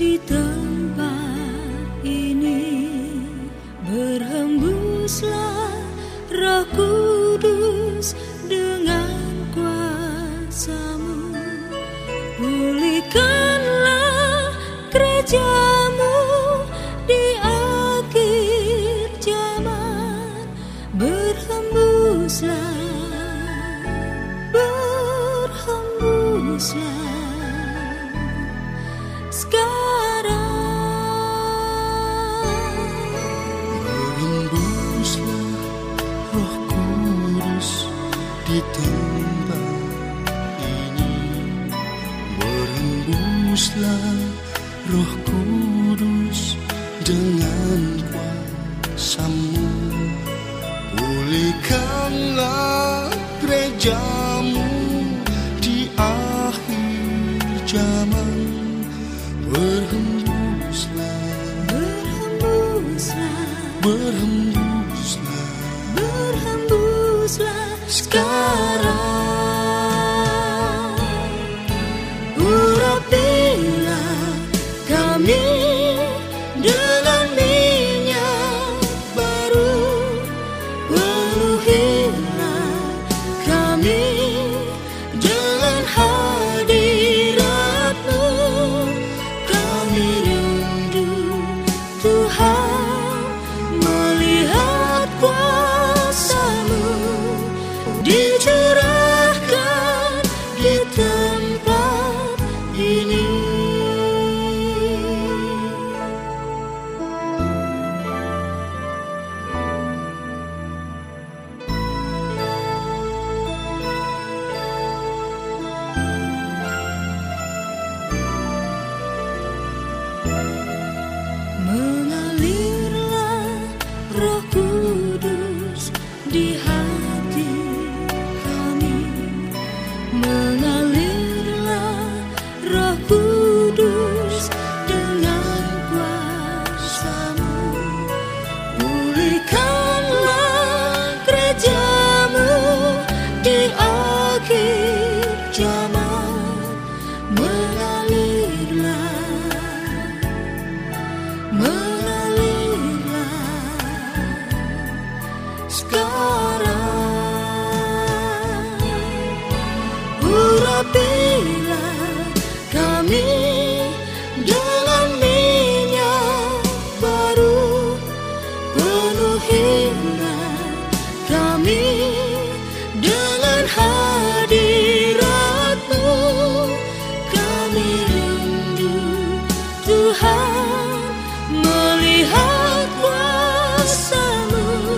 di tempat ini berhembuslah roh kudus dengan kuasamu. Pulihkanlah gerejamu di akhir zaman. Berhembuslah berhembuslah Berhembuslah roh kudus di tempat ini Berhembuslah roh kudus dengan kuasamu. Pulihkanlah gerejamu sekarang. Urapilah kami dengan minyak baru. Penuhilah kami dengan hadiratmu. Kami rindu Tuhan melihat kuasamu mengalirlah roh kudus di hati urapilah kami dengan minyak baru penuhilah kami